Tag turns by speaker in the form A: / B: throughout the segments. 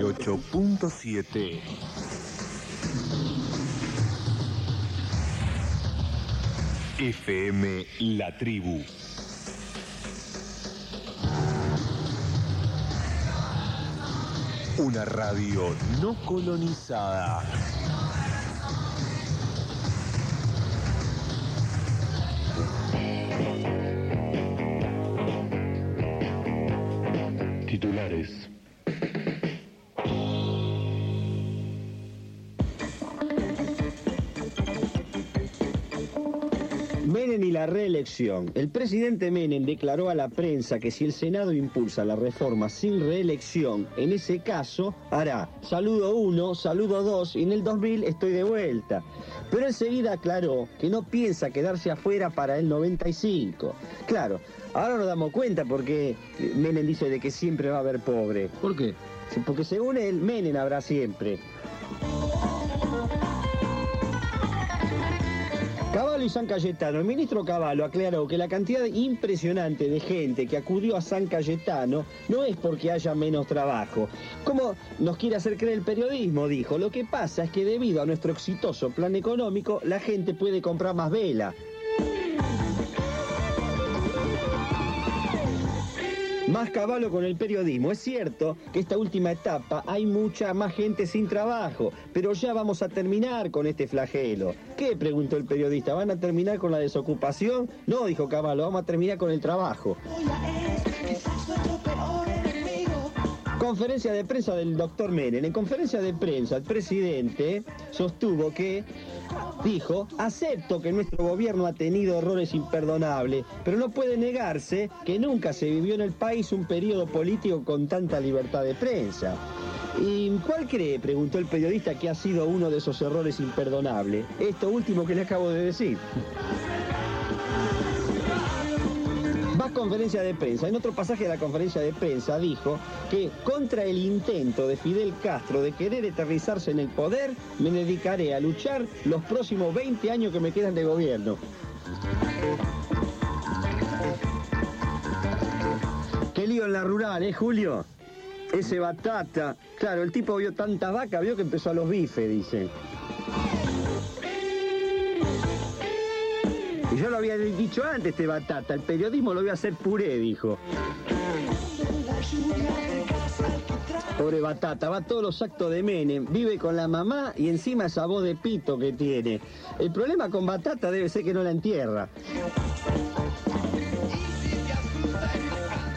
A: 8.7 FM La Tribu. Una radio no colonizada. Titulares.
B: La reelección. El presidente Menem declaró a la prensa que si el Senado impulsa la reforma sin reelección, en ese caso hará saludo 1, saludo 2 y en el 2000 estoy de vuelta. Pero enseguida aclaró que no piensa quedarse afuera para el 95. Claro, ahora nos damos cuenta porque Menem dice de que siempre va a haber pobre.
C: ¿Por qué?
B: Porque según él, Menem habrá siempre. Caballo y San Cayetano. El ministro Caballo aclaró que la cantidad impresionante de gente que acudió a San Cayetano no es porque haya menos trabajo. Como nos quiere hacer creer el periodismo, dijo. Lo que pasa es que debido a nuestro exitoso plan económico, la gente puede comprar más vela. Más caballo con el periodismo. Es cierto que esta última etapa hay mucha más gente sin trabajo, pero ya vamos a terminar con este flagelo. ¿Qué? preguntó el periodista. ¿Van a terminar con la desocupación? No, dijo Caballo, vamos a terminar con el trabajo. Conferencia de prensa del doctor Menem. En conferencia de prensa, el presidente sostuvo que dijo, acepto que nuestro gobierno ha tenido errores imperdonables, pero no puede negarse que nunca se vivió en el país un periodo político con tanta libertad de prensa. ¿Y cuál cree, preguntó el periodista, que ha sido uno de esos errores imperdonables? Esto último que le acabo de decir. Más conferencia de prensa. En otro pasaje de la conferencia de prensa dijo que contra el intento de Fidel Castro de querer eternizarse en el poder, me dedicaré a luchar los próximos 20 años que me quedan de gobierno. Qué lío en la rural, ¿eh, Julio? Ese batata. Claro, el tipo vio tanta vaca, vio que empezó a los bifes, dice. Y yo lo había dicho antes, este batata. El periodismo lo voy a hacer puré, dijo. Pobre Batata, va a todos los actos de Menem, vive con la mamá y encima esa voz de pito que tiene. El problema con Batata debe ser que no la entierra.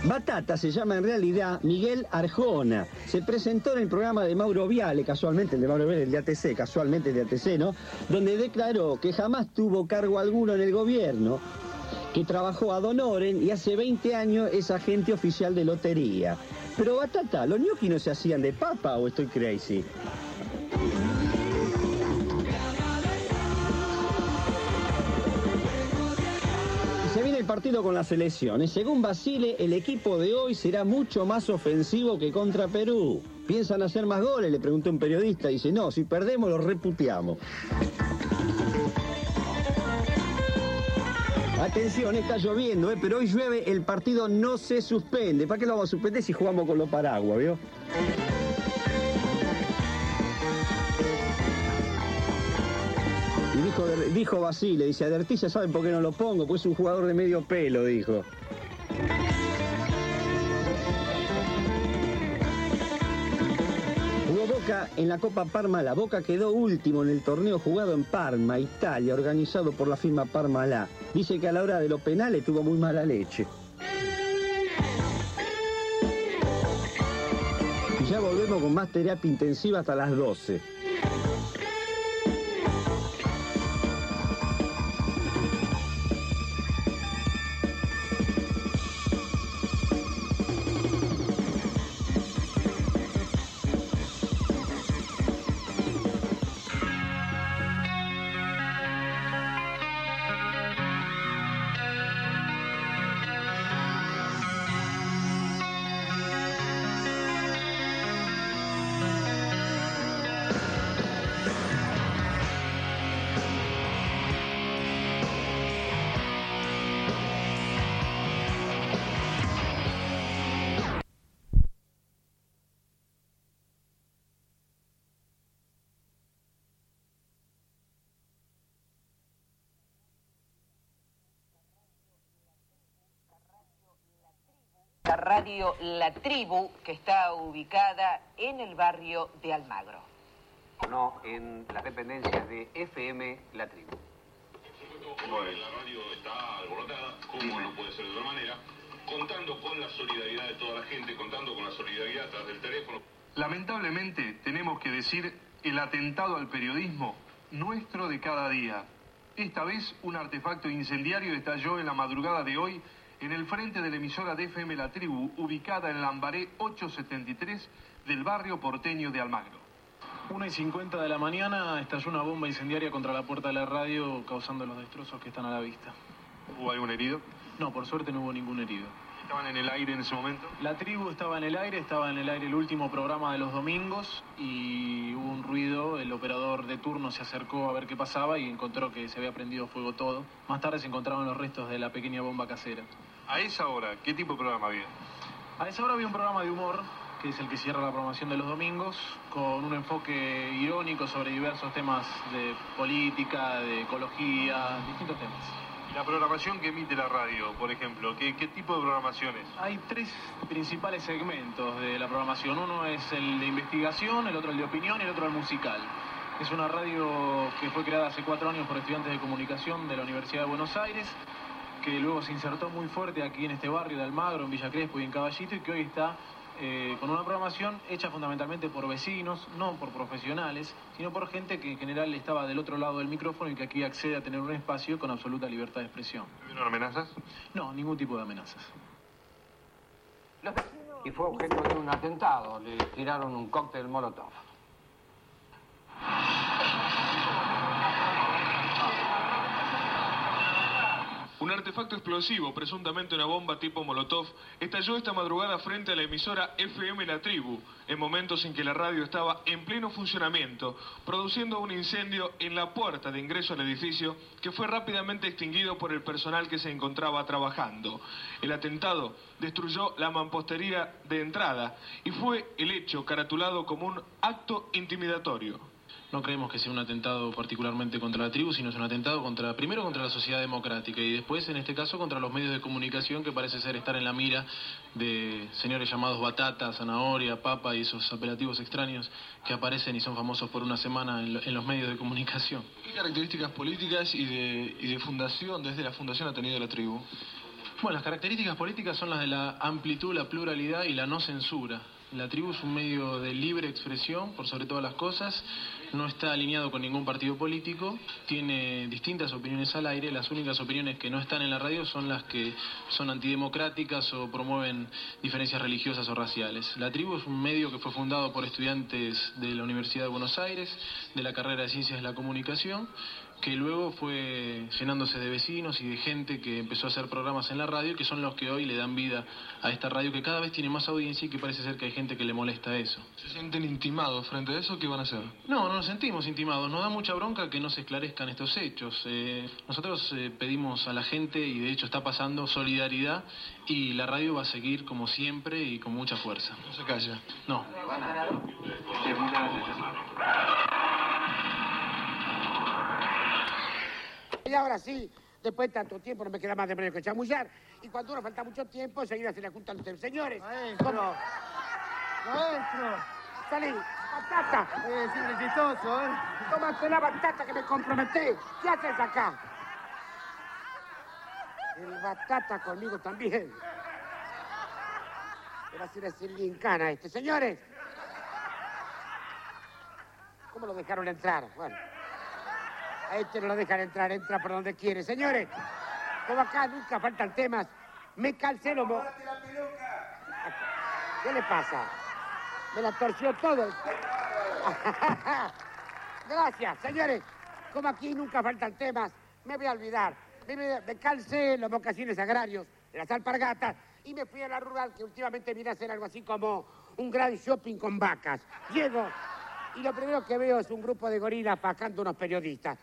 B: Batata se llama en realidad Miguel Arjona. Se presentó en el programa de Mauro Viale, casualmente el de Mauro Viale, el de ATC, casualmente el de ATC, ¿no? Donde declaró que jamás tuvo cargo alguno en el gobierno, que trabajó a Donoren y hace 20 años es agente oficial de lotería. Pero Batata, ¿los gnocchi no se hacían de papa o estoy crazy? El partido con las elecciones. Según Basile, el equipo de hoy será mucho más ofensivo que contra Perú. ¿Piensan hacer más goles? Le preguntó un periodista. Dice, no, si perdemos los reputeamos. Atención, está lloviendo, ¿eh? pero hoy llueve, el partido no se suspende. ¿Para qué lo vamos a suspender si jugamos con los paraguas, vio? Dijo, dijo Basile, dice, a saben por qué no lo pongo, pues es un jugador de medio pelo, dijo. Jugó Boca en la Copa Parma. La Boca quedó último en el torneo jugado en Parma, Italia, organizado por la firma Parmalá. Dice que a la hora de los penales tuvo muy mala leche. Y ya volvemos con más terapia intensiva hasta las 12.
C: Radio La Tribu, que está ubicada en el barrio de Almagro.
D: No, en las dependencias de FM La Tribu.
E: Bueno, la radio está alborotada, como no puede ser de otra manera, contando con la solidaridad de toda la gente, contando con la solidaridad tras del teléfono.
F: Lamentablemente, tenemos que decir el atentado al periodismo nuestro de cada día. Esta vez, un artefacto incendiario estalló en la madrugada de hoy en el frente de la emisora de FM La Tribu, ubicada en Lambaré 873 del barrio porteño de Almagro.
G: 1 y 50 de la mañana estalló una bomba incendiaria contra la puerta de la radio, causando los destrozos que están a la vista.
F: ¿Hubo algún herido?
G: No, por suerte no hubo ningún herido.
F: ¿Estaban en el aire en ese momento?
G: La tribu estaba en el aire, estaba en el aire el último programa de los domingos y hubo un ruido, el operador de turno se acercó a ver qué pasaba y encontró que se había prendido fuego todo. Más tarde se encontraban los restos de la pequeña bomba casera.
F: A esa hora, ¿qué tipo de programa había?
G: A esa hora había un programa de humor, que es el que cierra la programación de los domingos, con un enfoque irónico sobre diversos temas de política, de ecología, distintos temas.
F: La programación que emite la radio, por ejemplo, ¿qué, qué tipo de programaciones?
G: Hay tres principales segmentos de la programación. Uno es el de investigación, el otro el de opinión y el otro el musical. Es una radio que fue creada hace cuatro años por estudiantes de comunicación de la Universidad de Buenos Aires, que luego se insertó muy fuerte aquí en este barrio de Almagro, en Villa Crespo y en Caballito, y que hoy está eh, con una programación hecha fundamentalmente por vecinos, no por profesionales, sino por gente que en general estaba del otro lado del micrófono y que aquí accede a tener un espacio con absoluta libertad de expresión.
F: ¿Tuvieron amenazas?
G: No, ningún tipo de amenazas.
D: Y fue objeto de un atentado, le tiraron un cóctel molotov.
H: Un artefacto explosivo, presuntamente una bomba tipo Molotov, estalló esta madrugada frente a la emisora FM La Tribu, en momentos en que la radio estaba en pleno funcionamiento, produciendo un incendio en la puerta de ingreso al edificio que fue rápidamente extinguido por el personal que se encontraba trabajando. El atentado destruyó la mampostería de entrada y fue el hecho caratulado como un acto intimidatorio.
G: No creemos que sea un atentado particularmente contra la tribu, sino es un atentado contra, primero contra la sociedad democrática y después, en este caso, contra los medios de comunicación que parece ser estar en la mira de señores llamados Batata, Zanahoria, Papa y esos apelativos extraños que aparecen y son famosos por una semana en, lo- en los medios de comunicación.
H: ¿Qué características políticas y de, y de fundación, desde la fundación ha tenido la tribu?
G: Bueno, las características políticas son las de la amplitud, la pluralidad y la no censura. La tribu es un medio de libre expresión, por sobre todas las cosas, no está alineado con ningún partido político, tiene distintas opiniones al aire, las únicas opiniones que no están en la radio son las que son antidemocráticas o promueven diferencias religiosas o raciales. La tribu es un medio que fue fundado por estudiantes de la Universidad de Buenos Aires, de la carrera de Ciencias de la Comunicación, que luego fue llenándose de vecinos y de gente que empezó a hacer programas en la radio, que son los que hoy le dan vida a esta radio, que cada vez tiene más audiencia y que parece ser que hay gente que le molesta eso.
H: ¿Se sienten intimados frente a eso? ¿Qué van a hacer?
G: No, no nos sentimos intimados, nos da mucha bronca que no se esclarezcan estos hechos. Eh, nosotros eh, pedimos a la gente, y de hecho está pasando, solidaridad, y la radio va a seguir como siempre y con mucha fuerza.
H: No se calla.
G: No.
I: Y ahora sí, después de tanto tiempo no me queda más de medio que chamullar. Y cuando uno falta mucho tiempo, enseguida se le juntan ustedes. Señores,
J: Maestro. Maestro.
I: salí, batata.
J: Eh, siempre chistoso, ¿eh?
I: Tómate la batata que me comprometí. ¿Qué haces acá? El batata conmigo también. Era así decir lincana este. Señores. ¿Cómo lo dejaron entrar? Bueno. Este no lo dejan entrar, entra por donde quiere. Señores, como acá nunca faltan temas, me calcé lo... mo- ¿Qué le pasa? Me la torció todo. Gracias, señores. Como aquí nunca faltan temas, me voy a olvidar. Me, calcé los mocasines agrarios, las alpargatas, y me fui a la rural, que últimamente vine a hacer algo así como un gran shopping con vacas. Llego, y lo primero que veo es un grupo de gorilas pacando unos periodistas.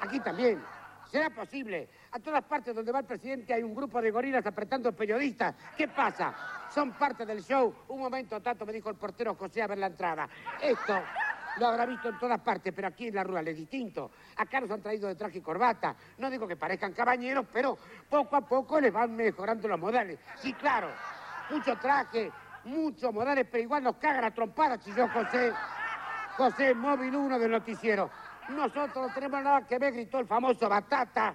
I: Aquí también. ¿Será posible? A todas partes donde va el presidente hay un grupo de gorilas apretando periodistas. ¿Qué pasa? Son parte del show. Un momento, tanto me dijo el portero José a ver la entrada. Esto lo habrá visto en todas partes, pero aquí en la rural es distinto. Acá nos han traído de traje y corbata. No digo que parezcan cabañeros, pero poco a poco les van mejorando los modales. Sí, claro. mucho traje, muchos modales, pero igual nos cagan a trompadas, chilló José. José, móvil uno del noticiero. Nosotros no tenemos nada que ver, gritó el famoso Batata,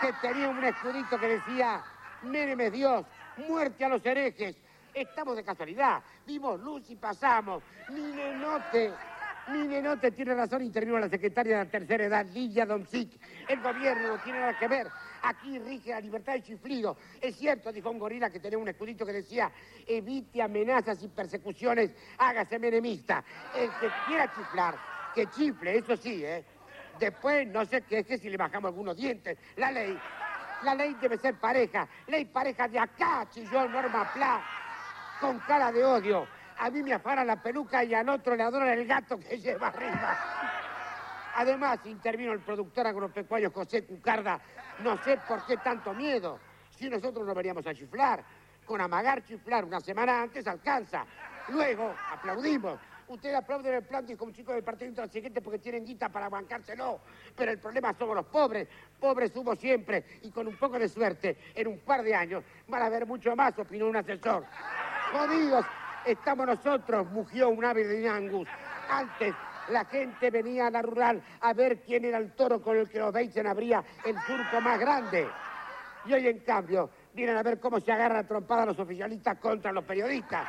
I: que tenía un escudito que decía, Méreme Dios, muerte a los herejes. Estamos de casualidad, vimos luz y pasamos. Ni nenote, ni nenote tiene razón, intervino la secretaria de la tercera edad, Lidia Doncic. El gobierno no tiene nada que ver. Aquí rige la libertad de chiflido. Es cierto, dijo un gorila que tenía un escudito que decía, evite amenazas y persecuciones, hágase menemista. El que quiera chiflar, que chifle, eso sí, ¿eh? Después no sé qué es que si le bajamos algunos dientes. La ley, la ley debe ser pareja. Ley pareja de acá, chilló Norma Pla, con cara de odio. A mí me afana la peluca y al otro le adoran el gato que lleva arriba. Además, intervino el productor agropecuario José Cucarda. No sé por qué tanto miedo. Si nosotros no veníamos a chiflar, con amagar chiflar una semana antes alcanza. Luego aplaudimos. Ustedes aplauden el plan, dijo un chico del Partido Intransigente porque tienen guita para bancárselo. Pero el problema somos los pobres. Pobres somos siempre. Y con un poco de suerte, en un par de años, van a haber mucho más, opinó un asesor. Jodidos estamos nosotros, mugió un ave de Angus. Antes la gente venía a la rural a ver quién era el toro con el que los Beisen abría el surco más grande. Y hoy, en cambio, vienen a ver cómo se agarra a los oficialistas contra los periodistas.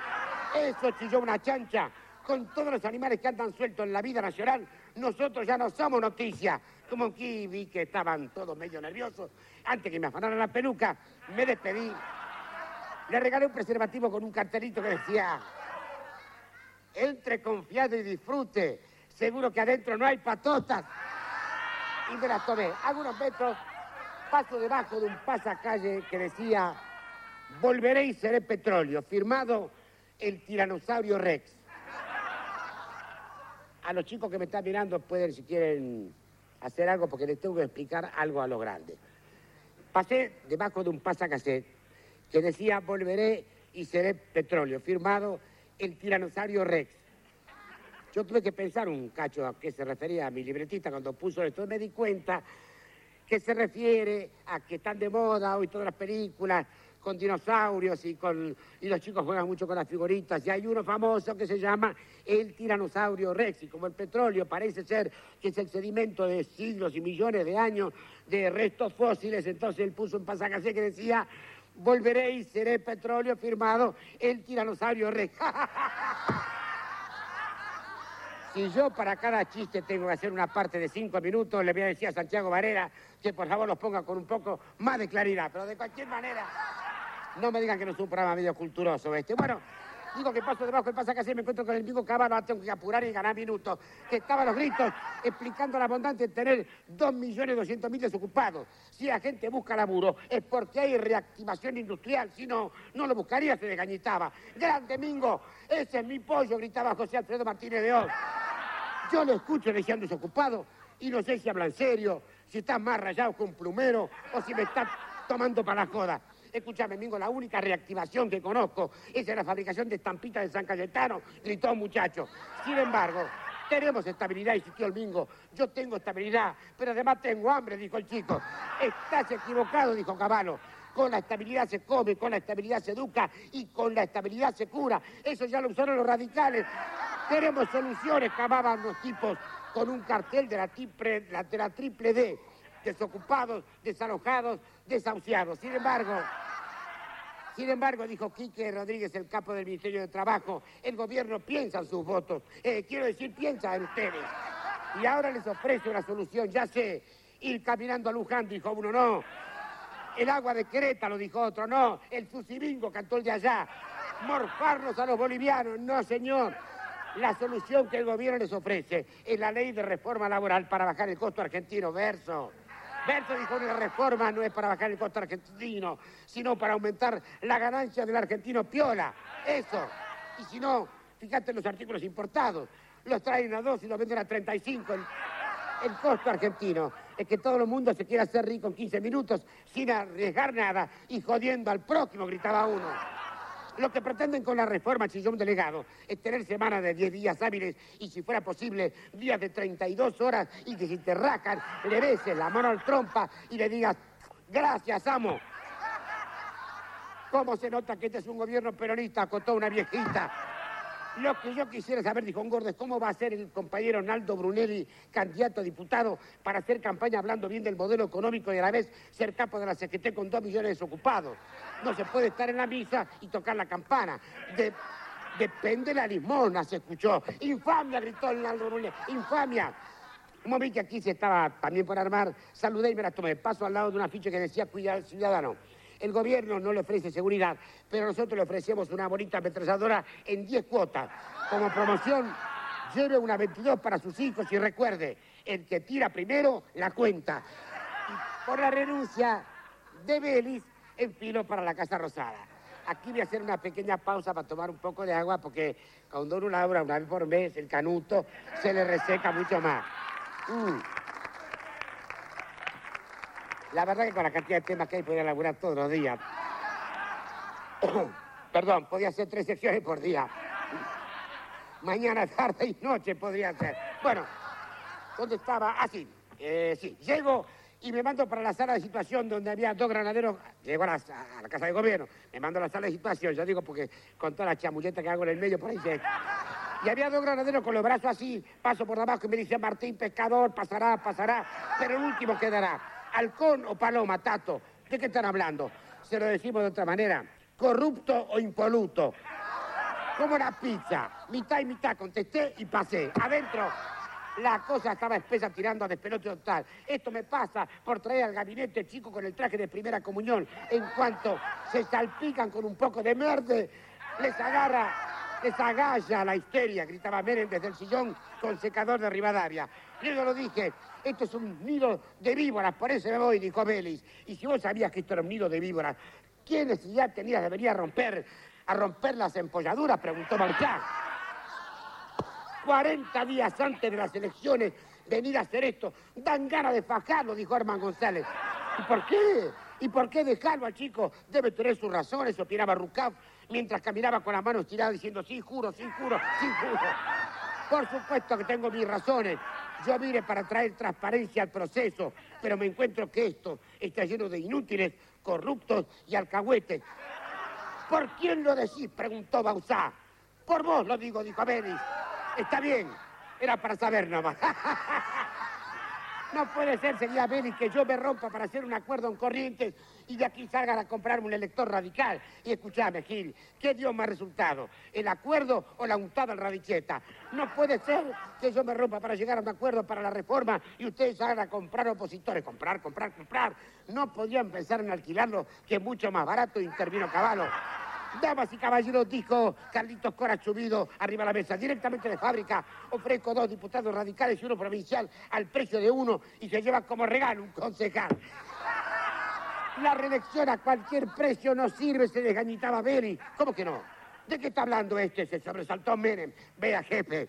I: Eso chilló una chancha. Con todos los animales que andan sueltos en la vida nacional, nosotros ya no somos noticia. Como aquí vi que estaban todos medio nerviosos. Antes que me afanaran la peluca, me despedí. Le regalé un preservativo con un cartelito que decía, entre confiado y disfrute. Seguro que adentro no hay patotas. Y me las tomé. Algunos metros, paso debajo de un pasacalle que decía, volveré y seré petróleo. Firmado el tiranosaurio Rex. A los chicos que me están mirando pueden, si quieren, hacer algo porque les tengo que explicar algo a lo grande. Pasé debajo de un pasacassette que decía volveré y seré petróleo, firmado el tiranosaurio Rex. Yo tuve que pensar un cacho a qué se refería a mi libretita cuando puso esto. Me di cuenta que se refiere a que están de moda hoy todas las películas con dinosaurios y, con, y los chicos juegan mucho con las figuritas. Y hay uno famoso que se llama el tiranosaurio Rex. Y como el petróleo parece ser que es el sedimento de siglos y millones de años de restos fósiles, entonces él puso un pasaje que decía volveré y seré petróleo firmado el tiranosaurio Rex. Si yo para cada chiste tengo que hacer una parte de cinco minutos, le voy a decir a Santiago Varela que por favor los ponga con un poco más de claridad. Pero de cualquier manera, no me digan que no es un programa medio culturoso este. Bueno, digo que paso debajo del pasacalle me encuentro con el mismo caballo, tengo que apurar y ganar minutos. Que estaba los gritos explicando la bondad de tener dos millones doscientos mil desocupados. Si la gente busca laburo es porque hay reactivación industrial, si no, no lo buscaría, se desgañitaba. Grande Mingo, ese es mi pollo, gritaba José Alfredo Martínez de Oz. Yo lo escucho diciendo desocupado y no sé si habla en serio, si está más rayado que un plumero o si me está tomando para la joda. Escúchame, Mingo, la única reactivación que conozco es la fabricación de estampitas de San Cayetano, gritó un muchacho. Sin embargo, tenemos estabilidad, insistió el Mingo. Yo tengo estabilidad, pero además tengo hambre, dijo el chico. Estás equivocado, dijo Caballo. Con la estabilidad se come, con la estabilidad se educa y con la estabilidad se cura. Eso ya lo usaron los radicales. Queremos soluciones, cavaban los tipos con un cartel de la, triple, de la triple D. Desocupados, desalojados, desahuciados. Sin embargo, sin embargo, dijo Quique Rodríguez, el capo del Ministerio de Trabajo, el gobierno piensa en sus votos. Eh, quiero decir, piensa en ustedes. Y ahora les ofrece una solución. Ya sé, ir caminando a Luján, dijo uno, no. El agua de Querétaro, dijo otro, no. El Susibingo, cantó el de allá. Morfarnos a los bolivianos, no, señor. La solución que el gobierno les ofrece es la ley de reforma laboral para bajar el costo argentino. Verso. Verso dijo que la reforma no es para bajar el costo argentino, sino para aumentar la ganancia del argentino piola. Eso. Y si no, fíjate en los artículos importados. Los traen a dos y los venden a 35 el, el costo argentino. Es que todo el mundo se quiere hacer rico en 15 minutos sin arriesgar nada y jodiendo al próximo, gritaba uno. Lo que pretenden con la reforma, Chillón Delegado, es tener semanas de 10 días hábiles y, si fuera posible, días de 32 horas y que si te racan, le beses la mano al trompa y le digas, gracias, amo. ¿Cómo se nota que este es un gobierno peronista? Acotó una viejita. Lo que yo quisiera saber, dijo un gordo, es cómo va a ser el compañero Naldo Brunelli, candidato a diputado, para hacer campaña hablando bien del modelo económico y a la vez ser capo de la CGT con dos millones de desocupados. No se puede estar en la misa y tocar la campana. De- depende la limona, se escuchó. Infamia, gritó Naldo Brunelli, infamia. Un momento que aquí se estaba también por armar, saludé y me la tomé. Paso al lado de un afiche que decía Cuidado ciudadano. El gobierno no le ofrece seguridad, pero nosotros le ofrecemos una bonita ametralladora en 10 cuotas. Como promoción, lleve una 22 para sus hijos y recuerde, el que tira primero la cuenta. Y por la renuncia de Belis, enfilo para la Casa Rosada. Aquí voy a hacer una pequeña pausa para tomar un poco de agua porque cuando uno labra una vez por mes, el canuto se le reseca mucho más. Mm. La verdad que con la cantidad de temas que hay podía laburar todos los días. Perdón, podía hacer tres secciones por día. Mañana, tarde y noche podría ser. Bueno, ¿dónde estaba? Ah, eh, sí. Llego y me mando para la sala de situación donde había dos granaderos. Llego a la, a la casa de gobierno, me mando a la sala de situación, yo digo porque con toda la chamulleta que hago en el medio por ahí se... Y había dos granaderos con los brazos así, paso por abajo y me dice Martín, pescador, pasará, pasará, pero el último quedará. Halcón o paloma, tato, ¿de qué están hablando? Se lo decimos de otra manera, corrupto o impoluto. Como la pizza, mitad y mitad, contesté y pasé. Adentro, la cosa estaba espesa tirando a despelote total. Esto me pasa por traer al gabinete chico con el traje de primera comunión. En cuanto se salpican con un poco de merde, les agarra, les agalla la histeria, gritaba Menem desde el sillón con secador de Rivadavia. Yo no lo dije, esto es un nido de víboras, por eso me voy, dijo Vélez. Y si vos sabías que esto era un nido de víboras, ¿qué necesidad tenías de venir a romper, a romper las empolladuras? Preguntó Marchán. 40 días antes de las elecciones venir a hacer esto. Dan ganas de fajarlo, dijo Herman González. ¿Y por qué? ¿Y por qué dejarlo al chico? Debe tener sus razones, opinaba Rucaf, mientras caminaba con las manos estiradas diciendo, sí, juro, sí, juro, sí, juro. Por supuesto que tengo mis razones. Yo vine para traer transparencia al proceso, pero me encuentro que esto está lleno de inútiles, corruptos y alcahuetes. ¿Por quién lo decís? preguntó Bausá. Por vos lo digo, dijo Belis. Está bien, era para saber nomás. No puede ser, señora Belis, que yo me rompa para hacer un acuerdo en Corrientes y de aquí salgan a comprarme un elector radical. Y escúchame, Gil, ¿qué dio más resultado? ¿El acuerdo o la untada en radicheta? No puede ser que yo me rompa para llegar a un acuerdo para la reforma y ustedes salgan a comprar opositores. Comprar, comprar, comprar. No podían pensar en alquilarlo, que es mucho más barato, intervino Caballo. Damas y caballeros, dijo Carlitos Cora Chubido, arriba a la mesa, directamente de fábrica. Ofrezco dos diputados radicales y uno provincial al precio de uno y se lleva como regalo un concejal. La reelección a cualquier precio no sirve, se desgañitaba Beri. ¿Cómo que no? ¿De qué está hablando este? Se sobresaltó Menem. Vea, jefe,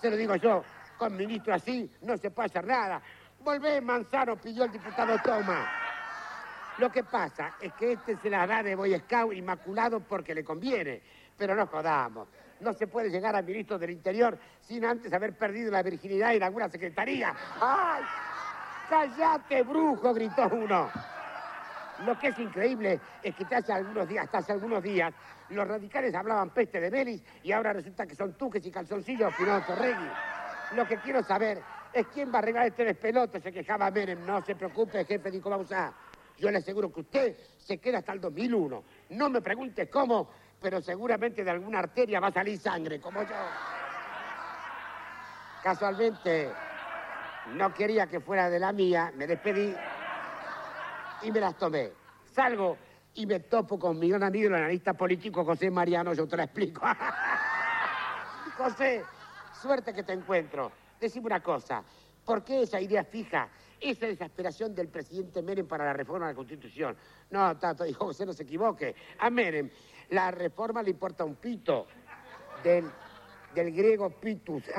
I: se lo digo yo, con ministro así no se puede hacer nada. Volvé, Manzano, pidió el diputado Toma. Lo que pasa es que este se la da de Boy Scout inmaculado porque le conviene. Pero no jodamos. No se puede llegar al ministro del Interior sin antes haber perdido la virginidad en alguna secretaría. ¡Ay! ¡Cállate, brujo! gritó uno. Lo que es increíble es que hace algunos días, hasta hace algunos días, los radicales hablaban peste de Belis y ahora resulta que son tuques y calzoncillos opinó Torregui. Lo que quiero saber es quién va a arreglar este despelote, se quejaba Menem. No se preocupe, jefe Nico Bausá. Yo le aseguro que usted se queda hasta el 2001. No me pregunte cómo, pero seguramente de alguna arteria va a salir sangre, como yo. Casualmente, no quería que fuera de la mía, me despedí y me las tomé. Salgo y me topo con mi gran amigo, el analista político José Mariano, yo te la explico. José, suerte que te encuentro. Decime una cosa, ¿por qué esa idea fija, esa desesperación del presidente Menem para la reforma de la Constitución? No, Tato, dijo José, no se equivoque. A Menem, la reforma le importa un pito del, del griego pitus.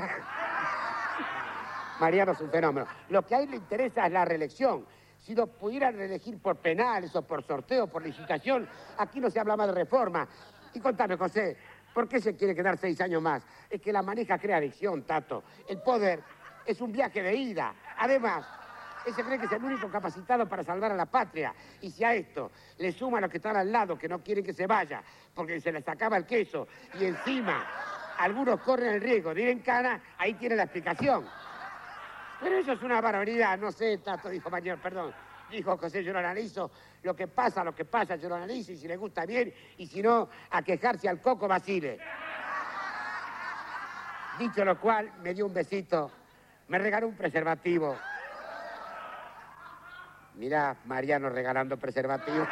I: Mariano es un fenómeno. Lo que a él le interesa es la reelección. Si lo pudieran reelegir por penales o por sorteo, por licitación, aquí no se habla más de reforma. Y contame, José, ¿por qué se quiere quedar seis años más? Es que la maneja crea adicción, Tato. El poder es un viaje de ida. Además, Ese cree que es el único capacitado para salvar a la patria. Y si a esto le suma a los que están al lado, que no quieren que se vaya, porque se les acaba el queso, y encima algunos corren el riesgo de ir en cana, ahí tiene la explicación. Pero eso es una barbaridad, no sé, Tato, dijo Mañón, perdón. Dijo José, yo lo analizo, lo que pasa, lo que pasa, yo lo analizo, y si le gusta bien, y si no, a quejarse al coco Basile. Dicho lo cual, me dio un besito, me regaló un preservativo. Mirá, Mariano regalando preservativo.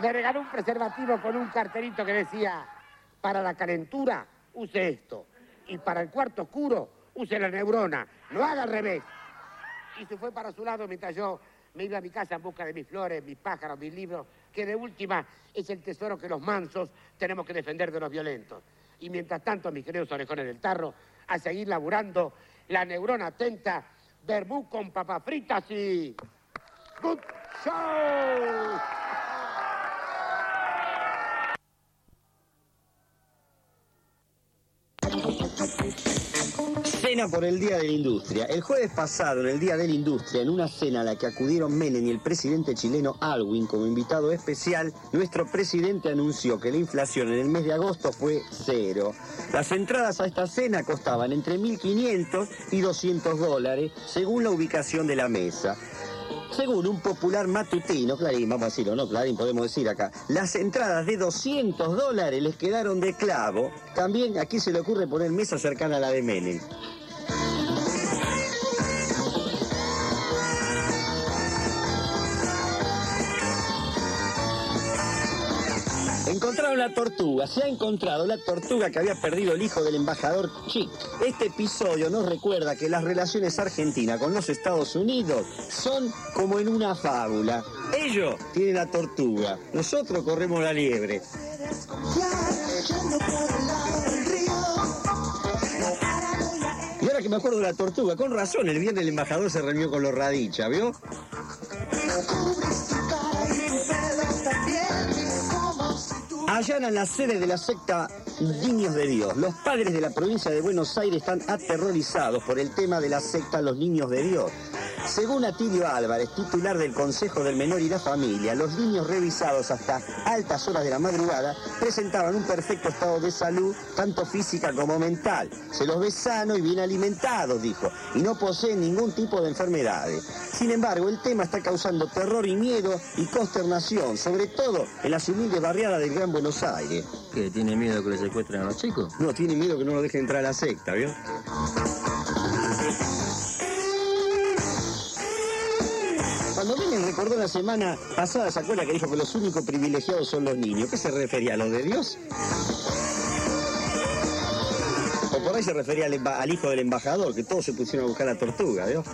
I: me regaló un preservativo con un carterito que decía, para la calentura, use esto. Y para el cuarto oscuro, use la neurona. No haga al revés. Y se fue para su lado mientras yo me iba a mi casa en busca de mis flores, mis pájaros, mis libros, que de última es el tesoro que los mansos tenemos que defender de los violentos. Y mientras tanto, mis queridos orejones del tarro, a seguir laburando la neurona atenta, verbú con papas fritas y... ¡Good show!
B: Por el Día de la Industria. El jueves pasado, en el Día de la Industria, en una cena a la que acudieron Menem y el presidente chileno Alwin como invitado especial, nuestro presidente anunció que la inflación en el mes de agosto fue cero. Las entradas a esta cena costaban entre 1.500 y 200 dólares, según la ubicación de la mesa. Según un popular matutino, Clarín, vamos a decirlo, no, Clarín, podemos decir acá, las entradas de 200 dólares les quedaron de clavo. También aquí se le ocurre poner mesa cercana a la de Menem. Encontraron la tortuga, se ha encontrado la tortuga que había perdido el hijo del embajador Chick. Este episodio nos recuerda que las relaciones argentinas con los Estados Unidos son como en una fábula. Ellos tienen la tortuga, nosotros corremos la liebre. Y ahora que me acuerdo de la tortuga, con razón, el viernes el embajador se reunió con los Radicha, ¿vio? Allanan la sede de la secta Niños de Dios. Los padres de la provincia de Buenos Aires están aterrorizados por el tema de la secta Los Niños de Dios. Según Atilio Álvarez, titular del Consejo del Menor y la Familia, los niños revisados hasta altas horas de la madrugada presentaban un perfecto estado de salud, tanto física como mental. Se los ve sano y bien alimentados, dijo, y no poseen ningún tipo de enfermedades. Sin embargo, el tema está causando terror y miedo y consternación, sobre todo en las humildes barriadas del Gran Buenos Aires.
K: ¿Qué? ¿Tiene miedo que le secuestren a los chicos?
B: No, tiene miedo que no lo dejen entrar a la secta, ¿vio? Recordó la semana pasada, ¿se acuerda que dijo que los únicos privilegiados son los niños? ¿Qué se refería a los de Dios? O por ahí se refería al hijo del embajador, que todos se pusieron a buscar la tortuga, ¿vio?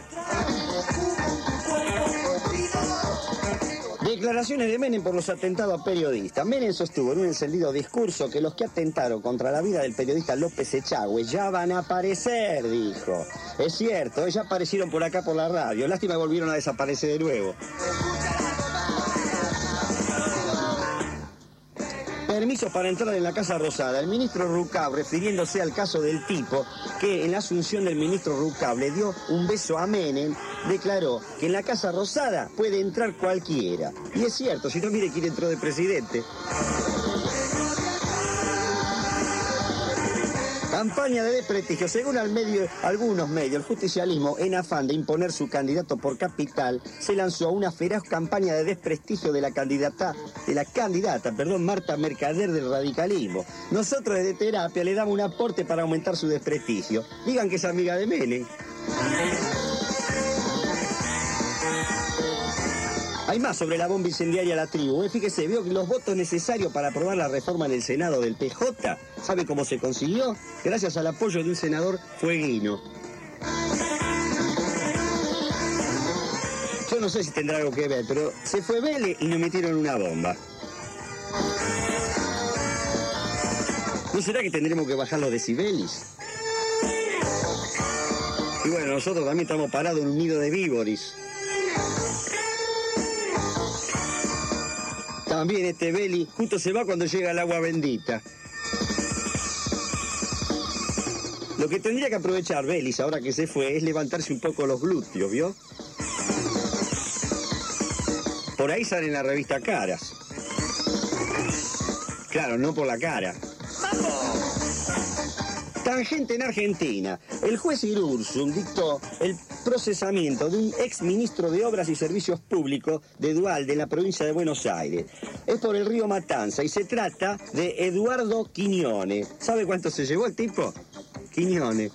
B: Declaraciones de Menem por los atentados a periodistas. Menem sostuvo en un encendido discurso que los que atentaron contra la vida del periodista López Echagüe ya van a aparecer, dijo. Es cierto, ya aparecieron por acá por la radio. Lástima volvieron a desaparecer de nuevo. Permisos para entrar en la Casa Rosada. El ministro Rucab, refiriéndose al caso del tipo que en la asunción del ministro Rucab le dio un beso a Menem, declaró que en la Casa Rosada puede entrar cualquiera. Y es cierto, si no mire quién entró de presidente. Campaña de desprestigio. Según algunos medios, el justicialismo, en afán de imponer su candidato por capital, se lanzó una feroz campaña de desprestigio de la candidata, de la candidata, perdón, Marta Mercader del radicalismo. Nosotros desde terapia le damos un aporte para aumentar su desprestigio. Digan que es amiga de Menem. Hay más sobre la bomba incendiaria a la tribu. Eh, Fíjese, veo que los votos necesarios para aprobar la reforma en el Senado del PJ, ¿sabe cómo se consiguió? Gracias al apoyo de un senador fueguino. Yo no sé si tendrá algo que ver, pero se fue Vélez y nos metieron una bomba. ¿No será que tendremos que bajar los decibeles? Y bueno, nosotros también estamos parados en un nido de víboris. También este Beli justo se va cuando llega el agua bendita. Lo que tendría que aprovechar Belis ahora que se fue es levantarse un poco los glúteos, ¿vio? Por ahí sale en la revista Caras. Claro, no por la cara. Tangente en Argentina. El juez Irursum dictó el procesamiento de un ex ministro de Obras y Servicios Públicos de Dualde en la provincia de Buenos Aires. Es por el río Matanza y se trata de Eduardo Quiñone. ¿Sabe cuánto se llevó el tipo? Quiñone.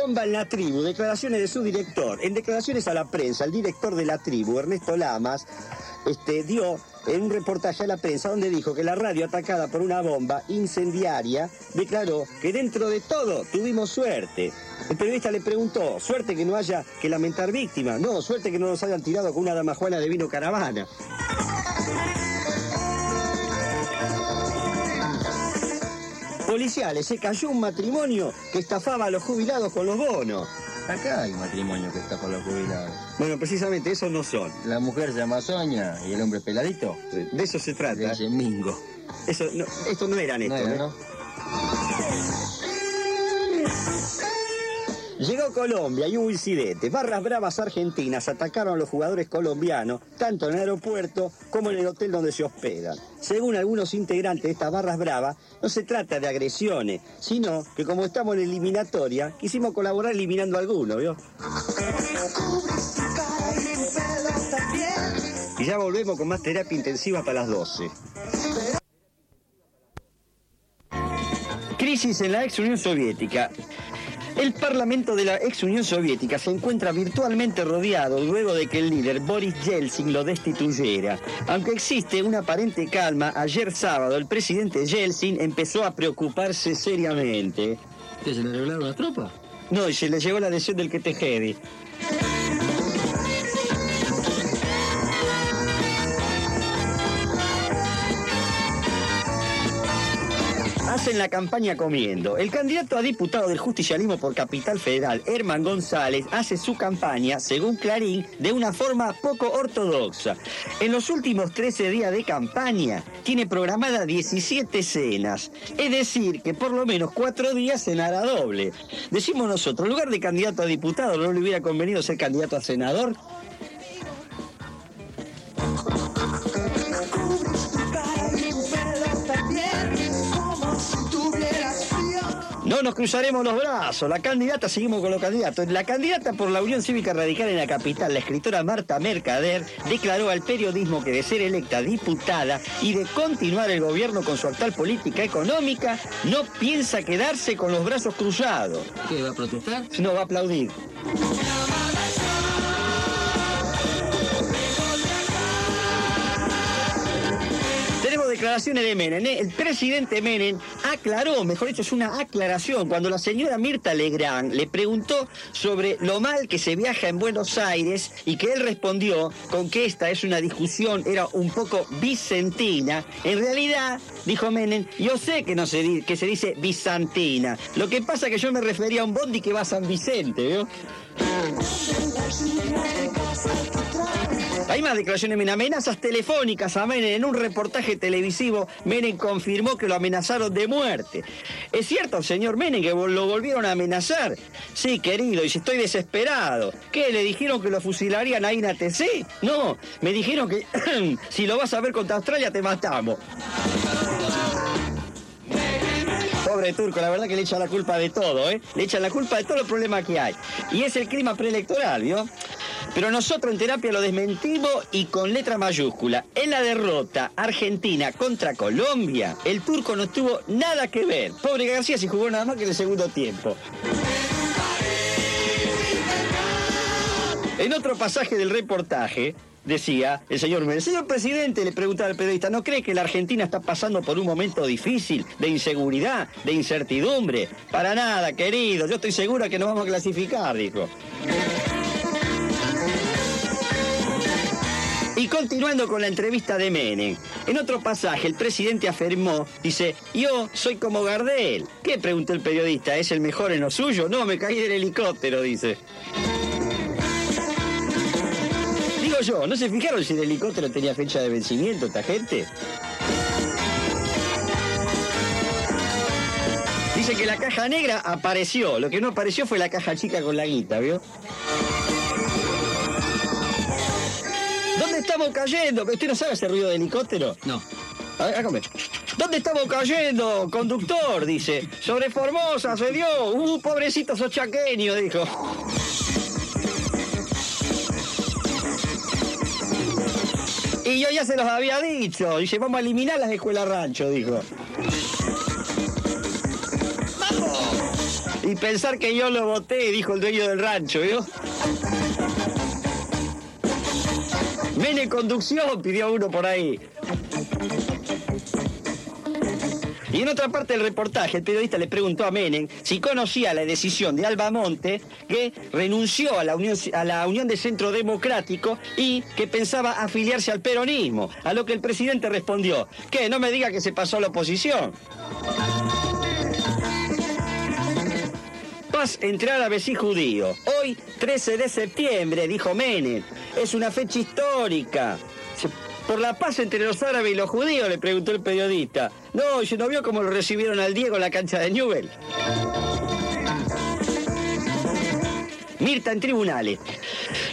B: Bomba en la tribu, declaraciones de su director. En declaraciones a la prensa, el director de la tribu, Ernesto Lamas, este, dio en un reportaje a la prensa donde dijo que la radio atacada por una bomba incendiaria declaró que dentro de todo tuvimos suerte. El periodista le preguntó, suerte que no haya que lamentar víctimas, no, suerte que no nos hayan tirado con una damajuana de vino caravana. Policiales, se cayó un matrimonio que estafaba a los jubilados con los bonos.
K: Acá hay matrimonio que está con los jubilados.
B: Bueno, precisamente esos no son.
K: La mujer se llama Soña y el hombre peladito.
B: De eso se trata.
K: Le dice Mingo.
B: Eso, no, estos no eran
K: No
B: estos.
K: era,
B: ¿eh?
K: ¿no?
B: Llegó Colombia y hubo incidente. Barras bravas argentinas atacaron a los jugadores colombianos, tanto en el aeropuerto como en el hotel donde se hospedan. Según algunos integrantes de estas barras bravas, no se trata de agresiones, sino que como estamos en eliminatoria, quisimos colaborar eliminando a algunos, ¿vio? Y ya volvemos con más terapia intensiva para las 12. Crisis en la ex Unión Soviética. El Parlamento de la ex Unión Soviética se encuentra virtualmente rodeado luego de que el líder Boris Yeltsin lo destituyera. Aunque existe una aparente calma, ayer sábado el presidente Yeltsin empezó a preocuparse seriamente.
K: ¿Que se le revelaron las tropas?
B: No, y se le llegó la adhesión del que Hacen la campaña comiendo. El candidato a diputado del justicialismo por Capital Federal, Herman González, hace su campaña, según Clarín, de una forma poco ortodoxa. En los últimos 13 días de campaña, tiene programadas 17 cenas. Es decir, que por lo menos cuatro días cenará doble. Decimos nosotros, en lugar de candidato a diputado, ¿no le hubiera convenido ser candidato a senador? No nos cruzaremos los brazos. La candidata, seguimos con los candidatos. La candidata por la Unión Cívica Radical en la capital, la escritora Marta Mercader, declaró al periodismo que de ser electa diputada y de continuar el gobierno con su actual política económica, no piensa quedarse con los brazos cruzados.
K: ¿Qué, va a protestar?
B: No, va a aplaudir. Declaraciones de Menem. ¿eh? El presidente Menem aclaró, mejor dicho, es una aclaración, cuando la señora Mirta Legrand le preguntó sobre lo mal que se viaja en Buenos Aires y que él respondió con que esta es una discusión, era un poco vicentina. En realidad, dijo Menem, yo sé que, no se, que se dice bizantina. Lo que pasa es que yo me refería a un bondi que va a San Vicente. Hay más declaraciones, Menem. amenazas telefónicas a Menem. En un reportaje televisivo, Menem confirmó que lo amenazaron de muerte. ¿Es cierto, señor Menem, que lo volvieron a amenazar? Sí, querido, y si estoy desesperado. ¿Qué, le dijeron que lo fusilarían ahí en ATC? No, me dijeron que si lo vas a ver contra Australia te matamos. Pobre turco, la verdad que le echa la culpa de todo, ¿eh? Le echa la culpa de todos los problemas que hay. Y es el clima preelectoral, ¿vio? Pero nosotros en terapia lo desmentimos y con letra mayúscula. En la derrota argentina contra Colombia, el turco no tuvo nada que ver. Pobre García se jugó nada más que en el segundo tiempo. En otro pasaje del reportaje, decía el señor Menem, señor presidente, le preguntaba al periodista, ¿no cree que la Argentina está pasando por un momento difícil, de inseguridad, de incertidumbre? Para nada, querido, yo estoy segura que nos vamos a clasificar, dijo. Y continuando con la entrevista de Menem, en otro pasaje el presidente afirmó, dice, yo soy como Gardel. ¿Qué? preguntó el periodista, ¿es el mejor en lo suyo? No, me caí del helicóptero, dice. Digo yo, ¿no se fijaron si el helicóptero tenía fecha de vencimiento esta gente? Dice que la caja negra apareció, lo que no apareció fue la caja chica con la guita, ¿vio? ¿Dónde estamos cayendo? ¿Usted no sabe ese ruido de helicóptero?
K: No.
B: A ver, hágame. ¿Dónde estamos cayendo, conductor? Dice. Sobre Formosa se dio. Uh, pobrecito sos chaqueño, dijo. Y yo ya se los había dicho. Dice, vamos a eliminar las escuelas rancho, dijo. Y pensar que yo lo voté, dijo el dueño del rancho, ¿vio? Mene conducción, pidió uno por ahí. Y en otra parte del reportaje, el periodista le preguntó a Menem si conocía la decisión de Alba Monte, que renunció a la, Unión, a la Unión de Centro Democrático y que pensaba afiliarse al peronismo. A lo que el presidente respondió, que no me diga que se pasó a la oposición. Paz entre árabes y judíos. Hoy, 13 de septiembre, dijo Menem. Es una fecha histórica. Por la paz entre los árabes y los judíos, le preguntó el periodista. No, ¿se no vio cómo lo recibieron al Diego en la cancha de Newell? Mirta en tribunales.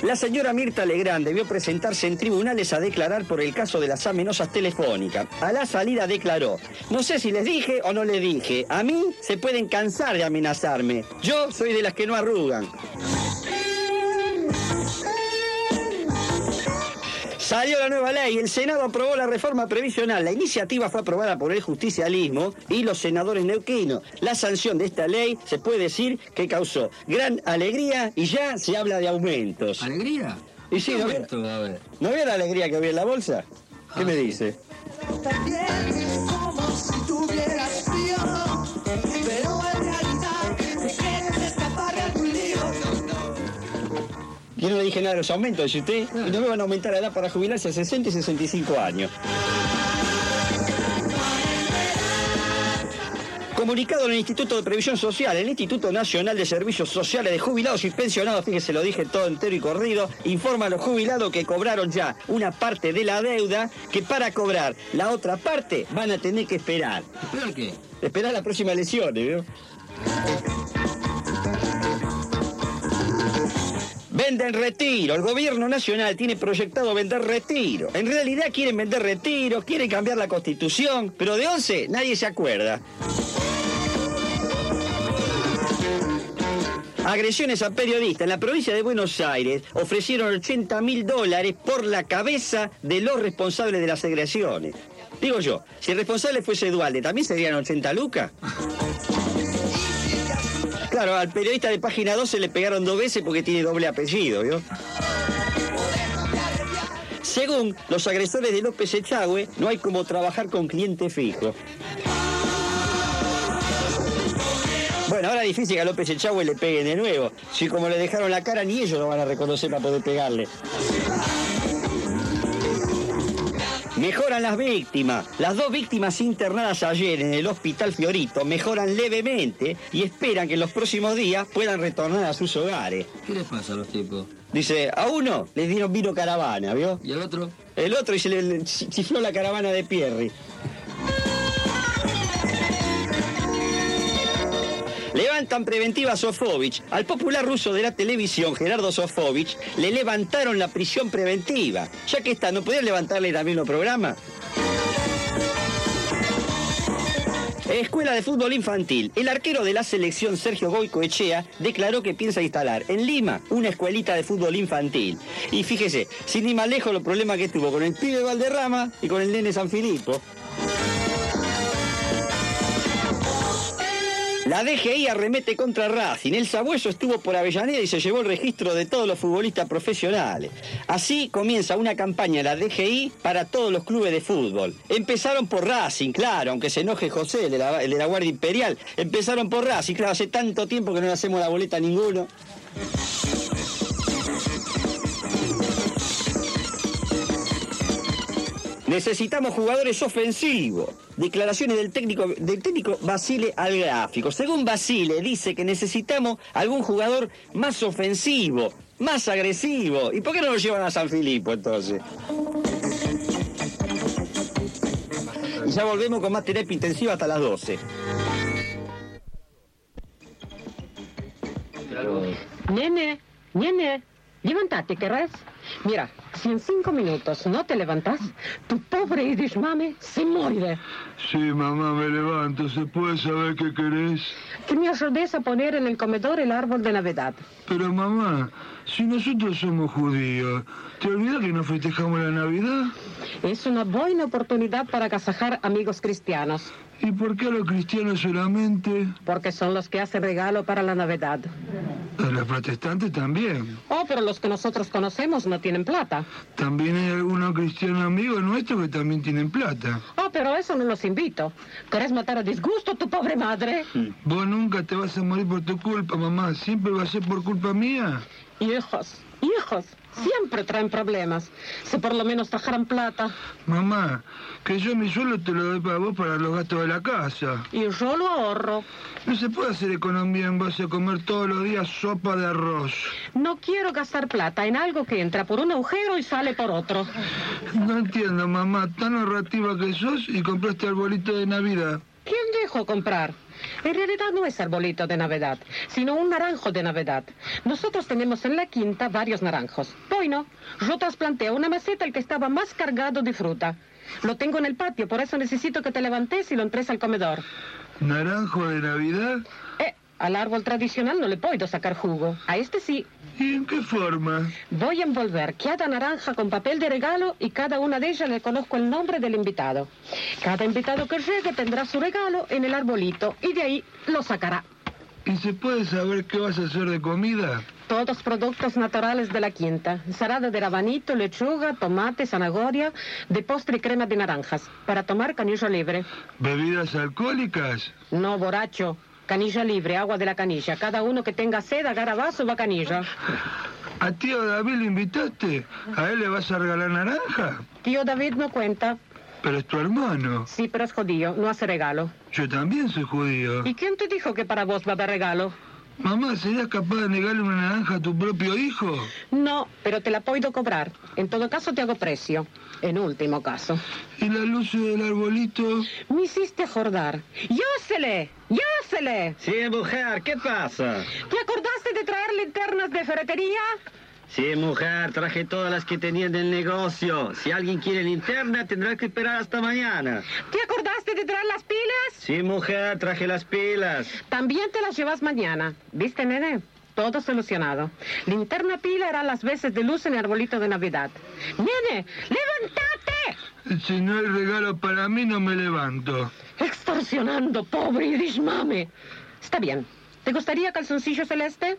B: La señora Mirta Legrand debió presentarse en tribunales a declarar por el caso de las amenazas telefónicas. A la salida declaró, no sé si les dije o no les dije, a mí se pueden cansar de amenazarme. Yo soy de las que no arrugan. Salió la nueva ley, el Senado aprobó la reforma previsional. La iniciativa fue aprobada por el justicialismo y los senadores neuquinos. La sanción de esta ley se puede decir que causó gran alegría y ya se habla de aumentos.
K: ¿Alegría?
B: Y sí,
K: ¿Qué
B: ¿no,
K: aumento a?
B: ¿no vio la alegría que había en la bolsa? ¿Qué
K: Ah,
B: me dice?
L: como si tuvieras frío,
B: Yo no le dije nada de los aumentos, dice usted. Y no me van a aumentar la edad para jubilarse a 60 y 65 años. Comunicado en el Instituto de Previsión Social, el Instituto Nacional de Servicios Sociales de Jubilados y Pensionados, fíjese, lo dije todo entero y corrido, informa a los jubilados que cobraron ya una parte de la deuda, que para cobrar la otra parte van a tener que esperar.
K: ¿Esperar qué?
B: Esperar las próximas elecciones, ¿vio? Venden retiro. El gobierno nacional tiene proyectado vender retiro. En realidad quieren vender retiro, quieren cambiar la constitución, pero de 11 nadie se acuerda. Agresiones a periodistas. En la provincia de Buenos Aires ofrecieron 80 mil dólares por la cabeza de los responsables de las agresiones. Digo yo, si el responsable fuese Dualde, ¿también serían 80 lucas? Claro, al periodista de página 12 le pegaron dos veces porque tiene doble apellido, ¿vio? Según los agresores de López Echagüe, no hay como trabajar con cliente fijo. Bueno, ahora es difícil que a López Echagüe le peguen de nuevo. Si como le dejaron la cara, ni ellos lo van a reconocer para poder pegarle. Mejoran las víctimas. Las dos víctimas internadas ayer en el Hospital Fiorito mejoran levemente y esperan que en los próximos días puedan retornar a sus hogares.
K: ¿Qué les pasa a los tipos?
B: Dice, a uno les dieron vino caravana, ¿vio?
K: ¿Y al otro?
B: El otro y se le, le chi- chifló la caravana de Pierri. Levantan preventiva a Sofovich. Al popular ruso de la televisión, Gerardo Sofovich, le levantaron la prisión preventiva. Ya que está, ¿no podían levantarle también los programas? Escuela de Fútbol Infantil. El arquero de la selección, Sergio Goicoechea, declaró que piensa instalar en Lima una escuelita de fútbol infantil. Y fíjese, sin ir más lejos los problemas que tuvo con el pibe Valderrama y con el nene San Filipo. La DGI arremete contra Racing. El sabueso estuvo por Avellaneda y se llevó el registro de todos los futbolistas profesionales. Así comienza una campaña de la DGI para todos los clubes de fútbol. Empezaron por Racing, claro, aunque se enoje José, el de la, de la Guardia Imperial. Empezaron por Racing, claro, hace tanto tiempo que no le hacemos la boleta a ninguno. Necesitamos jugadores ofensivos. Declaraciones del técnico, del técnico Basile al gráfico. Según Basile, dice que necesitamos algún jugador más ofensivo, más agresivo. ¿Y por qué no lo llevan a San Filipo entonces? Y ya volvemos con más terapia intensiva hasta las 12.
M: Nene, nene, levantate, querrás. Mira, si en cinco minutos no te levantas, tu pobre Idish mame se muere.
N: Sí, mamá, me levanto. ¿Se puede saber qué querés?
M: Que me ayudes a poner en el comedor el árbol de Navidad.
N: Pero mamá, si nosotros somos judíos, ¿te olvidas que no festejamos la Navidad?
M: Es una buena oportunidad para agasajar amigos cristianos.
N: ¿Y por qué a los cristianos solamente?
M: Porque son los que hacen regalo para la Navidad.
N: A los protestantes también.
M: Oh, pero los que nosotros conocemos no tienen plata.
N: También hay algunos cristianos amigos nuestros que también tienen plata.
M: Oh, pero eso no los invito. ¿Querés matar a disgusto a tu pobre madre?
N: Vos nunca te vas a morir por tu culpa, mamá. Siempre va a ser por culpa mía.
M: Hijos, hijos, siempre traen problemas. Si por lo menos trajeran plata.
N: Mamá, que yo mi sueldo te lo doy para vos para los gastos de la casa.
M: Y yo lo ahorro.
N: No se puede hacer economía en base a comer todos los días sopa de arroz.
M: No quiero gastar plata en algo que entra por un agujero y sale por otro.
N: No entiendo, mamá, tan ahorrativa que sos y compraste arbolito de Navidad.
M: ¿Quién dejó comprar? En realidad no es arbolito de Navidad, sino un naranjo de Navidad. Nosotros tenemos en la quinta varios naranjos. Bueno, yo trasplanté una maceta el que estaba más cargado de fruta. Lo tengo en el patio, por eso necesito que te levantes y lo entres al comedor.
N: ¿Naranjo de Navidad?
M: Al árbol tradicional no le puedo sacar jugo. A este sí.
N: ¿Y en qué forma?
M: Voy a envolver cada naranja con papel de regalo y cada una de ellas le conozco el nombre del invitado. Cada invitado que llegue tendrá su regalo en el arbolito y de ahí lo sacará.
N: ¿Y se puede saber qué vas a hacer de comida?
M: Todos productos naturales de la quinta. Ensalada de rabanito, lechuga, tomate, zanahoria, de postre y crema de naranjas. Para tomar canilla libre.
N: ¿Bebidas alcohólicas?
M: No, borracho. Canilla libre, agua de la canilla. Cada uno que tenga sed agarra vaso va canilla.
N: ¿A tío David lo invitaste? ¿A él le vas a regalar naranja?
M: Tío David no cuenta.
N: Pero es tu hermano.
M: Sí, pero es judío, no hace regalo.
N: Yo también soy judío.
M: ¿Y quién te dijo que para vos va a haber regalo?
N: Mamá, ¿serías capaz de negarle una naranja a tu propio hijo?
M: No, pero te la puedo cobrar. En todo caso te hago precio. En último caso.
N: ¿Y la luz del arbolito?
M: Me hiciste acordar. ¡Yósele! ¡Yósele!
B: Sí, mujer, ¿qué pasa?
M: ¿Te acordaste de traer linternas de ferretería?
B: Sí, mujer, traje todas las que tenía del negocio. Si alguien quiere linterna, tendrá que esperar hasta mañana.
M: ¿Te acordaste de traer las pilas?
B: Sí, mujer, traje las pilas.
M: También te las llevas mañana. ¿Viste, nene? Todo solucionado. Linterna pila hará las veces de luz en el arbolito de Navidad. ¡Nene! ¡Levántate!
N: Si no hay regalo para mí, no me levanto.
M: Extorsionando, pobre Irishmame. Está bien. ¿Te gustaría calzoncillo celeste?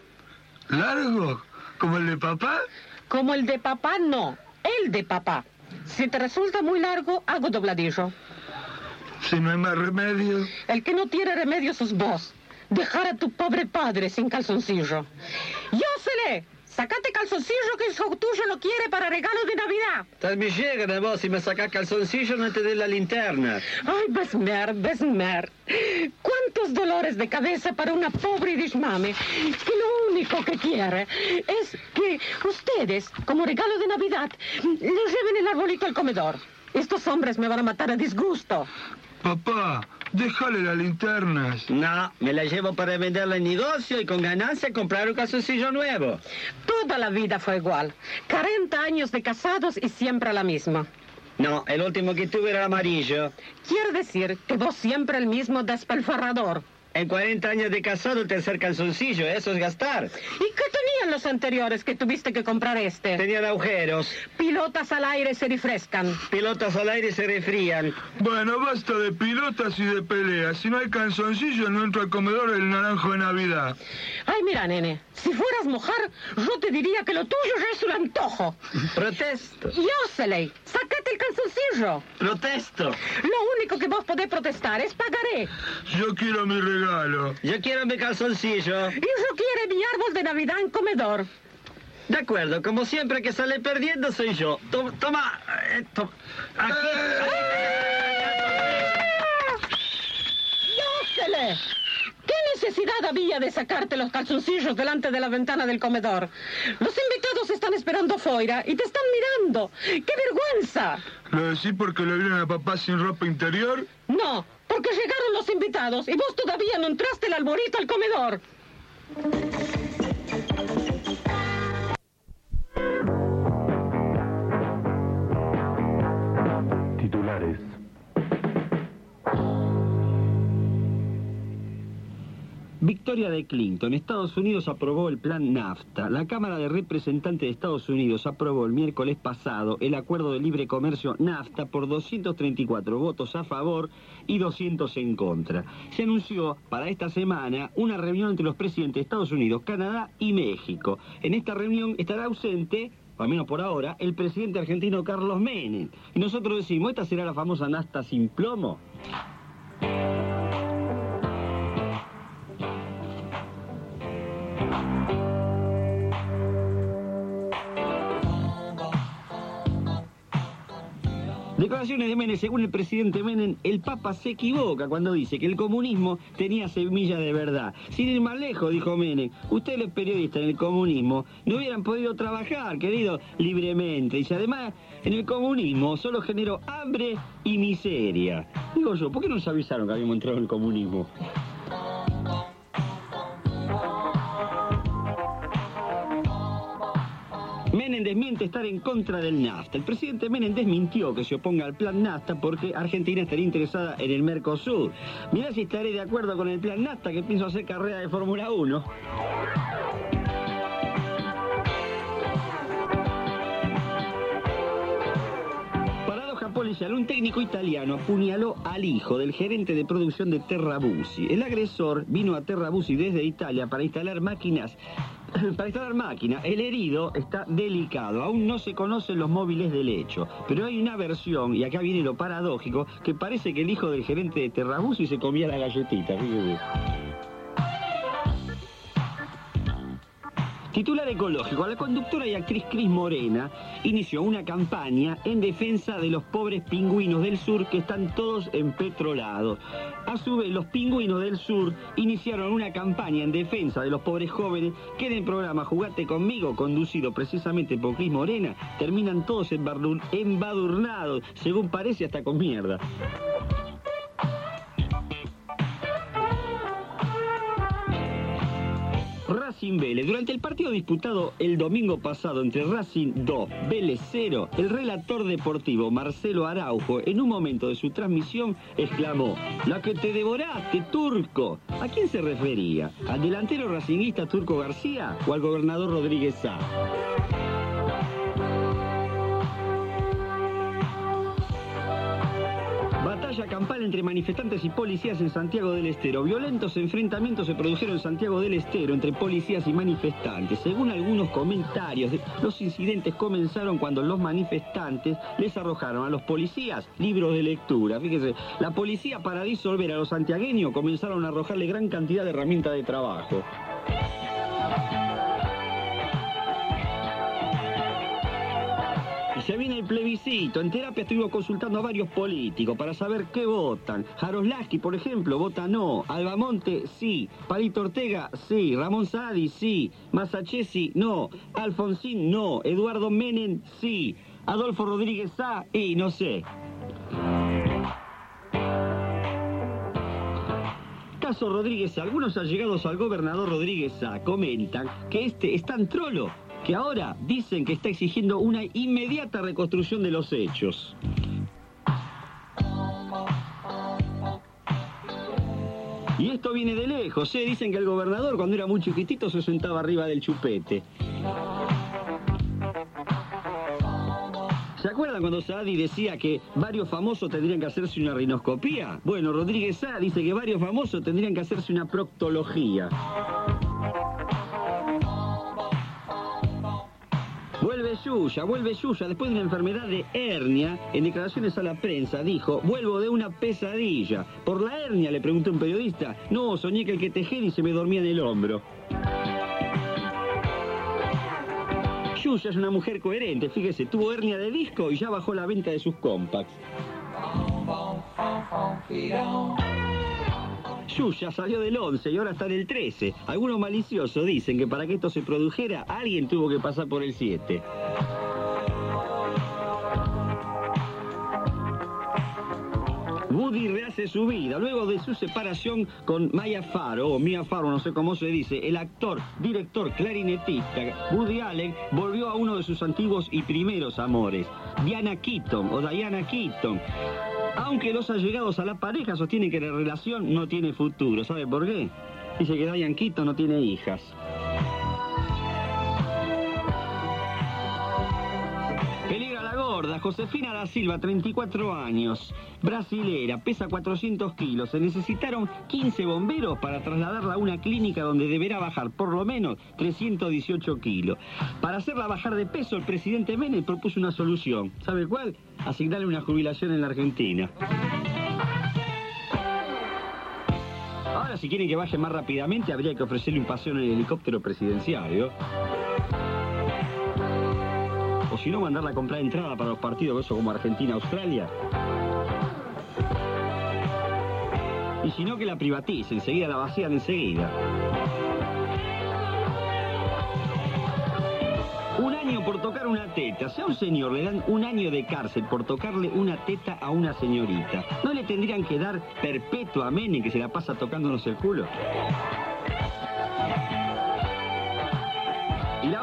N: ¿Largo? ¿Como el de papá?
M: Como el de papá, no. El de papá. Si te resulta muy largo, hago dobladillo.
N: Si no hay más remedio.
M: El que no tiene remedio sos vos. Dejar a tu pobre padre sin calzoncillo. ¡Yósele! Sacate calzoncillo que hijo tuyo lo quiere para regalo de Navidad.
B: También llega de vos, si me sacas calzoncillo no te dé la linterna.
M: Ay, Besmer, Besmer. ¿Cuántos dolores de cabeza para una pobre Dishmame que lo único que quiere es que ustedes, como regalo de Navidad, le lleven el arbolito al comedor? Estos hombres me van a matar a disgusto.
N: Papá, déjale las linternas.
B: No, me la llevo para venderla en negocio y con ganancia comprar un calzoncillo nuevo.
M: Toda la vida fue igual. 40 años de casados y siempre la misma.
B: No, el último que tuve era amarillo.
M: Quiere decir que vos siempre el mismo despelfarrador.
B: En 40 años de casado, el tercer calzoncillo, eso es gastar.
M: ¿Y qué tenían los anteriores que tuviste que comprar este?
B: Tenían agujeros.
M: Pilotas al aire se refrescan.
B: Pilotas al aire se refrían.
N: Bueno, basta de pilotas y de peleas. Si no hay calzoncillo, no entro al comedor el naranjo de Navidad.
M: Ay, mira, nene, si fueras mujer, yo te diría que lo tuyo ya es un antojo.
B: Protesto.
M: Yóseley, sacate el calzoncillo.
B: Protesto.
M: Lo único que vos podés protestar es pagaré.
N: Yo quiero mi regalo.
B: Yo quiero mi calzoncillo.
M: Y yo quiero mi árbol de Navidad en comedor.
B: De acuerdo, como siempre que sale perdiendo soy yo. To- toma, eh, to- aquí.
M: ¿Qué necesidad había de sacarte los calzoncillos delante de la ventana del comedor? Los invitados están esperando afuera y te están mirando. ¡Qué vergüenza!
N: ¿Lo decís porque le vieron a papá sin ropa interior?
M: No, porque llegaron los invitados y vos todavía no entraste el arbolito al comedor.
B: Victoria de Clinton. Estados Unidos aprobó el plan NAFTA. La Cámara de Representantes de Estados Unidos aprobó el miércoles pasado el acuerdo de libre comercio NAFTA por 234 votos a favor y 200 en contra. Se anunció para esta semana una reunión entre los presidentes de Estados Unidos, Canadá y México. En esta reunión estará ausente al menos por ahora, el presidente argentino Carlos Menem. Y nosotros decimos, ¿esta será la famosa NAFTA sin plomo? Declaraciones de Menem, según el presidente Menem, el Papa se equivoca cuando dice que el comunismo tenía semilla de verdad. Sin ir más lejos, dijo Menem, ustedes periodistas en el comunismo no hubieran podido trabajar, querido, libremente. Y además en el comunismo solo generó hambre y miseria. Digo yo, ¿por qué no nos avisaron que habíamos entrado en el comunismo? Menem desmiente estar en contra del NAFTA. El presidente Menem desmintió que se oponga al plan NAFTA porque Argentina estaría interesada en el Mercosur. Mirá si estaré de acuerdo con el plan NAFTA que pienso hacer carrera de Fórmula 1. Paradoja policial, un técnico italiano apuñaló al hijo del gerente de producción de Terrabusi. El agresor vino a Terrabusi desde Italia para instalar máquinas para instalar máquina, el herido está delicado, aún no se conocen los móviles del hecho, pero hay una versión, y acá viene lo paradójico, que parece que el hijo del gerente de Terrabusi se comía la galletita. Titular ecológico, la conductora y actriz Cris Morena inició una campaña en defensa de los pobres pingüinos del sur que están todos empetrolados. A su vez, los pingüinos del sur iniciaron una campaña en defensa de los pobres jóvenes que en el programa Jugate conmigo, conducido precisamente por Cris Morena, terminan todos embadurnados, según parece hasta con mierda. Racing Vélez. Durante el partido disputado el domingo pasado entre Racing 2, Vélez 0, el relator deportivo Marcelo Araujo, en un momento de su transmisión, exclamó: ¡La que te devoraste, turco! ¿A quién se refería? ¿Al delantero racinguista Turco García o al gobernador Rodríguez Sá? Batalla entre manifestantes y policías en Santiago del Estero. Violentos enfrentamientos se produjeron en Santiago del Estero entre policías y manifestantes. Según algunos comentarios, los incidentes comenzaron cuando los manifestantes les arrojaron a los policías libros de lectura. Fíjese, la policía para disolver a los santiagueños comenzaron a arrojarle gran cantidad de herramientas de trabajo. Se viene el plebiscito. En terapia estuvimos consultando a varios políticos para saber qué votan. Jaroslaski, por ejemplo, vota no. Albamonte, sí. Palito Ortega, sí. Ramón Saadi, sí. Masachesi, no. Alfonsín, no. Eduardo Menem, sí. Adolfo Rodríguez Sá, y no sé. Caso Rodríguez, algunos allegados al gobernador Rodríguez Sá comentan que este es tan trolo que ahora dicen que está exigiendo una inmediata reconstrucción de los hechos. Y esto viene de lejos, ¿eh? Dicen que el gobernador cuando era muy chiquitito se sentaba arriba del chupete. ¿Se acuerdan cuando Saadi decía que varios famosos tendrían que hacerse una rinoscopía? Bueno, Rodríguez Sá dice que varios famosos tendrían que hacerse una proctología. Yuya, vuelve Yuya, después de una enfermedad de hernia, en declaraciones a la prensa dijo, vuelvo de una pesadilla. ¿Por la hernia? le preguntó un periodista. No, soñé que el que tejera y se me dormía en el hombro. Yuya es una mujer coherente, fíjese, tuvo hernia de disco y ya bajó la venta de sus compacts. Yuya salió del 11 y ahora está en el 13. Algunos maliciosos dicen que para que esto se produjera, alguien tuvo que pasar por el 7. Woody rehace su vida luego de su separación con Maya Faro, o Mia Faro, no sé cómo se dice. El actor, director, clarinetista Woody Allen volvió a uno de sus antiguos y primeros amores, Diana Keaton o Diana Keaton. Aunque los allegados a la pareja sostienen que la relación no tiene futuro. ¿Sabe por qué? Dice que Diane Quito no tiene hijas. Josefina da Silva, 34 años, brasilera, pesa 400 kilos. Se necesitaron 15 bomberos para trasladarla a una clínica donde deberá bajar por lo menos 318 kilos. Para hacerla bajar de peso, el presidente Menem propuso una solución. ¿Sabe cuál? Asignarle una jubilación en la Argentina. Ahora, si quieren que baje más rápidamente, habría que ofrecerle un paseo en el helicóptero presidencial. Si no, mandarla a comprar entrada para los partidos, eso como Argentina-Australia. Y si no, que la privatice, enseguida la vacían enseguida. Un año por tocar una teta. Si a un señor le dan un año de cárcel por tocarle una teta a una señorita, ¿no le tendrían que dar Menem que se la pasa tocándonos el culo?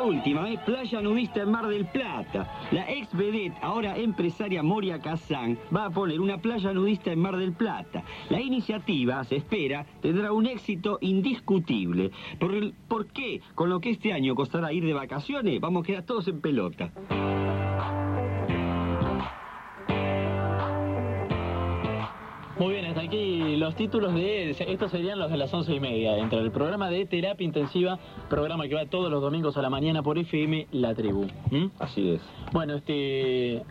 B: Última es Playa Nudista en Mar del Plata. La ex vedette, ahora empresaria Moria Kazán, va a poner una playa nudista en Mar del Plata. La iniciativa, se espera, tendrá un éxito indiscutible. ¿Por, el- ¿Por qué? Con lo que este año costará ir de vacaciones, vamos a quedar todos en pelota.
O: Muy bien, hasta aquí los títulos de... Estos serían los de las once y media. Dentro del programa de terapia intensiva, programa que va todos los domingos a la mañana por FM La Tribu. ¿Mm?
B: Así es.
O: Bueno, este...